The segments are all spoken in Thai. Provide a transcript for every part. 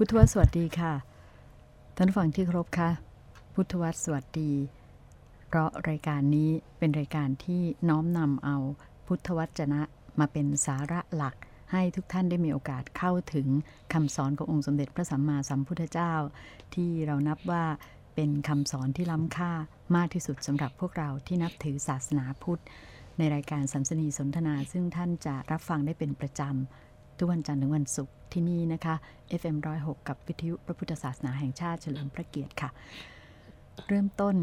พุทธวสวัสดีค่ะ ท่านผู้ฟังที่ครพค่ะ พุทธวัสวัสดี เพราะรายการนี้เป็นรายการที่น้อมนำเอาพุทธวจนะมาเป็นสาระหลัก ให้ทุกท่านได้มีโอกาสเข้าถึงคำสอนขององค์สมเด็จพระสัมมาสัมพุทธเจ้า ที่เรานับว่าเป็นคำสอนที่ล้ำค่ามากที่สุดสำหรับพวกเราที่นับถือศาสนาพุทธ ในรายการสัมสนีสนทนาซึ่งท่านจะรับฟังได้เป็นประจำ ทุกวันจันทร์ถึงวันศุกร์ที่นี่นะคะ FM 106 กับวิทยุพระพุทธศาสนาแห่งชาติเฉลิมพระเกียรติค่ะ เริ่มต้น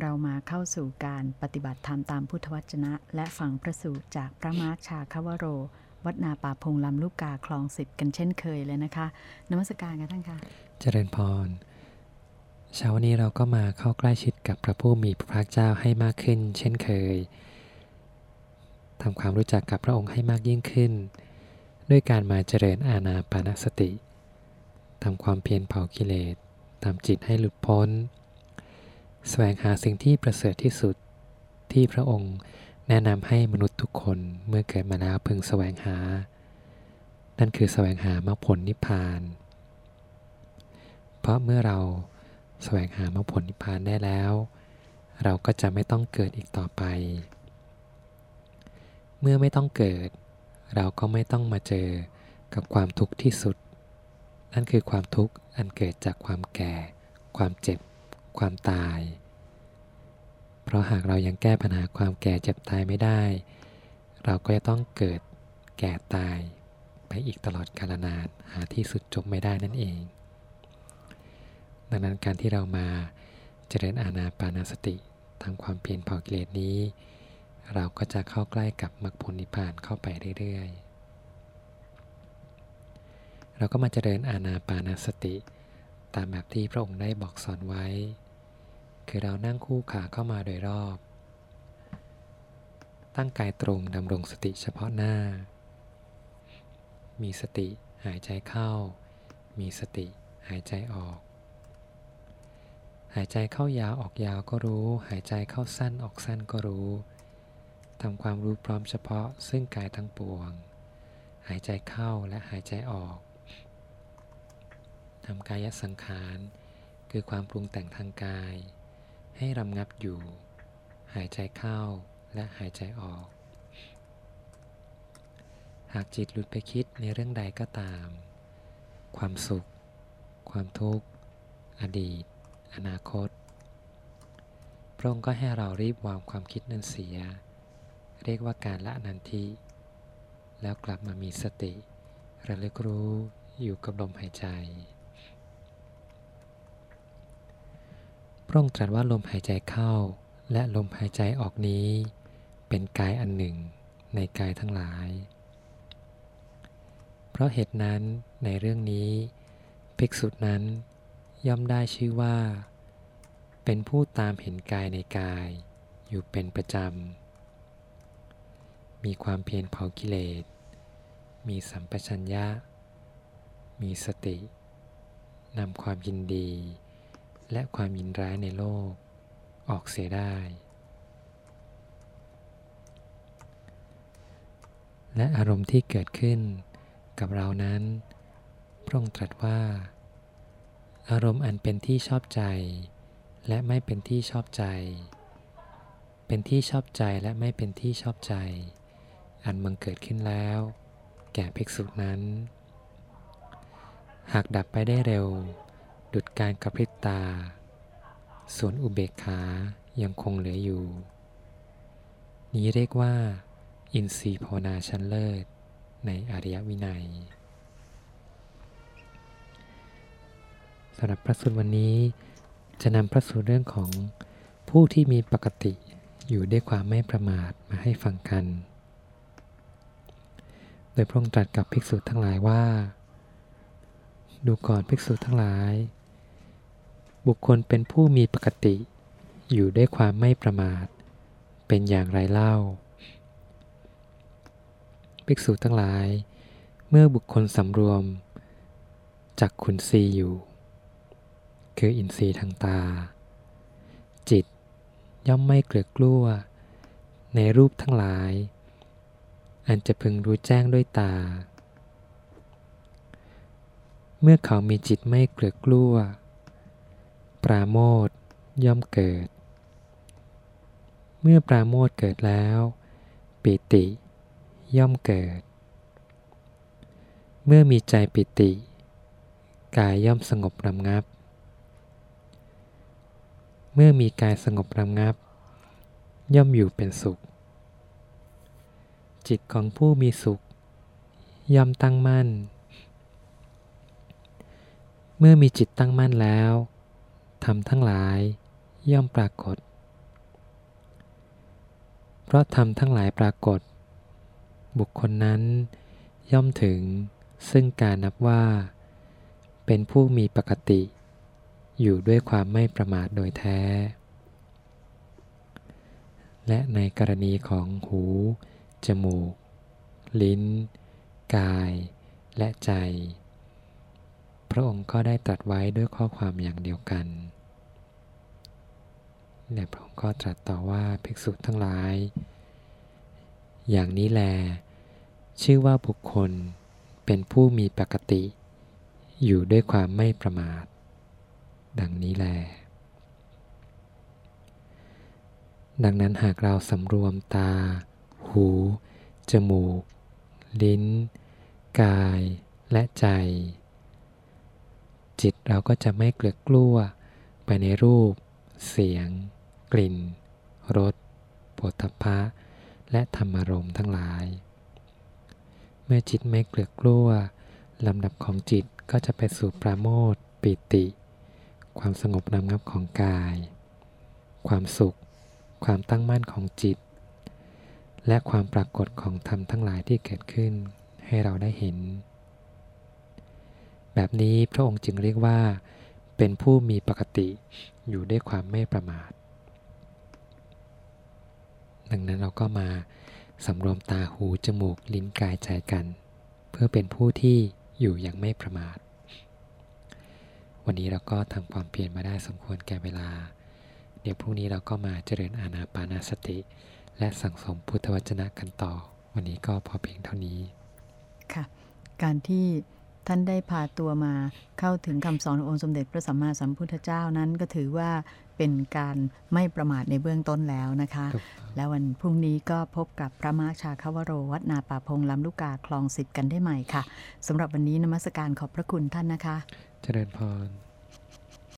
เรามาเข้าสู่การปฏิบัติธรรมตามพุทธวจนะ และฟังพระสูตรจากพระมาร์ชาคาวโร วัดนาป่าพงลำลูกกาคลองสิบกันเช่นเคยเลยนะคะนมัสการกันท่านค่ะ เจริญพรเช้าวันนี้เราก็มาเข้าใกล้ชิดกับพระผู้มีพระภาคเจ้าให้มากขึ้น เช่นเคยทำความรู้จักกับพระองค์ให้มากยิ่งขึ้น ด้วยการมาเจริญอาณาปานสติทำความเพียรเผากิเลสทำจิตให้หลุดพ้น แสวงหาสิ่งที่ประเสริฐที่สุดที่พระองค์แนะนำให้มนุษย์ทุกคนเมื่อเกิดมาแล้วพึงแสวงหา นั่นคือแสวงหามรรคผลนิพพาน เพราะเมื่อเราแสวงหามรรคผลนิพพานได้แล้ว เราก็จะไม่ต้องเกิดอีกต่อไป เมื่อไม่ต้องเกิด เราก็ไม่ต้องมาเจอกับความทุกข์ที่สุด นั่นคือความทุกข์อันเกิดจากความแก่ ความเจ็บ ความตาย เพราะหากเรายังแก้ปัญหาความแก่เจ็บตายไม่ได้ เราก็จะต้องเกิดแก่ตายไปอีกตลอดกาลนานหาที่สุดจบไม่ได้นั่นเอง ดังนั้นการที่เรามาเจริญอาณาปานาสติทำความเพียรเผากิเลสนี้ เราก็จะเข้าใกล้กับมรรคผลนิพพานเข้าไปเรื่อยๆ เราก็มาเจริญอาณาปานาสติ ตามแบบที่พระองค์ได้บอกสอนไว้ คือเรานั่งคู่ขาเข้ามาโดยรอบ ตั้งกายตรงดำรงสติเฉพาะหน้า มีสติหายใจเข้า มีสติหายใจออกหายใจเข้ายาวออกยาวก็รู้ หายใจเข้าสั้นออกสั้นก็รู้ ทำความรู้พร้อมเฉพาะซึ่งกายทั้งปวง หายใจเข้าและหายใจออกทำกายสังขาร คือความปรุงแต่งทางกาย ให้รำงับอยู่ หายใจเข้าและหายใจออก หากจิตหลุดไปคิดในเรื่องใดก็ตาม ความสุข ความทุกข์ อดีต อนาคต พระองค์ก็ให้เรารีบวางความคิดนั้นเสีย เรียกว่าการละนันทิแล้วกลับมามีสติ ระลึกรู้อยู่กับลมหายใจ พระองค์ตรัสว่าลมหายใจเข้า และลมหายใจออกนี้ เป็นกายอันหนึ่งในกายทั้งหลาย เพราะเหตุนั้นในเรื่องนี้ ภิกษุนั้นย่อมได้ชื่อว่า เป็นผู้ตามเห็นกายในกาย อยู่เป็นประจำ มีความเพียรเผากิเลส มีสัมปชัญญะ มีสติ นำความยินดี และความยินร้ายในโลก ออกเสียได้ และอารมณ์ที่เกิดขึ้นกับเรานั้น พระองค์ตรัสว่า อารมณ์อันเป็นที่ชอบใจ และไม่เป็นที่ชอบใจ เป็นที่ชอบใจและไม่เป็นที่ชอบใจ อันมังเกิดขึ้นแล้ว แก่ภิกษุนั้น หากดับไปได้เร็ว ดุดการกระพริบตา ส่วนอุเบกขายังคงเหลืออยู่ นี้เรียกว่า อินทรีย์ภาวนาชั้นเลิศ ในอริยวินัยสำหรับพระสูตรวันนี้ จะนำพระสูตรเรื่องของผู้ที่มีปกติอยู่ด้วยความไม่ประมาทมาให้ฟังกัน โดยพระองค์ตรัสกับภิกษุทั้งหลายว่า ดูก่อนภิกษุทั้งหลาย บุคคลเป็นผู้มีปกติ อยู่ด้วยความไม่ประมาท เป็นอย่างไรเล่า ภิกษุทั้งหลาย เมื่อบุคคลสำรวมจากขุนศีอยู่ คืออินทรีย์ทางตา จิตย่อมไม่เกลือกกลัวในรูปทั้งหลาย อันจะพึงรู้แจ้งด้วยตา เมื่อเขามีจิตไม่เกลือกลัว ปราโมทย่อมเกิด เมื่อปราโมทเกิดแล้ว ปิติย่อมเกิด เมื่อมีใจปิติ กายย่อมสงบรำงับ เมื่อมีกายสงบรำงับ ย่อมอยู่เป็นสุข จิตของผู้มีสุข ย่อมตั้งมั่น เมื่อมีจิตตั้งมั่นแล้วทำทั้งหลายย่อมปรากฏ เพราะทำทั้งหลายปรากฏ บุคคลนั้นย่อมถึงซึ่งการนับว่า เป็นผู้มีปกติ อยู่ด้วยความไม่ประมาทโดยแท้ และในกรณีของหู จมูก ลิ้น กาย และใจ พระองค์ก็ได้ตรัสไว้ด้วยข้อความอย่างเดียวกัน และพระองค์ก็ตรัสต่อว่าภิกษุทั้งหลาย อย่างนี้แล ชื่อว่าบุคคลเป็นผู้มีปกติ อยู่ด้วยความไม่ประมาท ดังนี้แลดังนั้นหากเราสำรวมตา หู จมูก ลิ้น กาย และใจ จิตเราก็จะไม่เกลือกกลัวไปในรูป เสียง กลิ่น รสโผฏฐัพะ และธรรมารมทั้งหลาย เมื่อจิตไม่เกลือกกลัวลำดับของจิตก็จะไปสู่ปราโมทย์ปิติ ความสงบนำงับของกาย ความสุข ความตั้งมั่นของจิต และความปรากฏของธรรมทั้งหลายที่เกิดขึ้นให้เราได้เห็น แบบนี้พระองค์จึงเรียกว่า เป็นผู้มีปกติอยู่ด้วยความไม่ประมาท ดังนั้นเราก็มาสำรวมตาหูจมูกลิ้นกายใจกัน เพื่อเป็นผู้ที่อยู่อย่างไม่ประมาท วันนี้เราก็ทำความเพียรมาได้สมควรแก่เวลา เดี๋ยวพรุ่งนี้เราก็มาเจริญอานาปานาสติ และสั่งสมพุทธวจนะกันต่อ วันนี้ก็พอเพียงเท่านี้ ค่ะ การที่ท่านได้พาตัวมาเข้าถึงคำสอนขององค์สมเด็จพระสัมมาสัมพุทธเจ้านั้นก็ถือว่าเป็นการไม่ประมาทในเบื้องต้นแล้วนะคะถูกต้องแล้ววันพรุ่งนี้ก็พบกับพระมาชาคาวโรวัดนาป่าพงลำลูกกาคลองสิทธิ์กันได้ใหม่ค่ะสำหรับวันนี้นมัสการขอบพระคุณท่านนะคะ เจริญพร